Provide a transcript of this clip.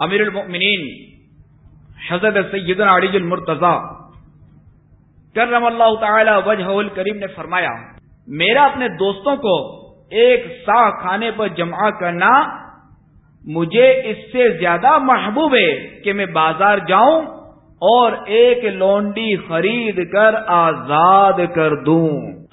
امیر المؤمنین حضرت سیدنا علی المرتضی کرم اللہ تعالی وجہ الکریم نے فرمایا، میرا اپنے دوستوں کو ایک سا کھانے پر جمع کرنا مجھے اس سے زیادہ محبوب ہے کہ میں بازار جاؤں اور ایک لونڈی خرید کر آزاد کر دوں۔